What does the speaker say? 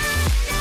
Yeah.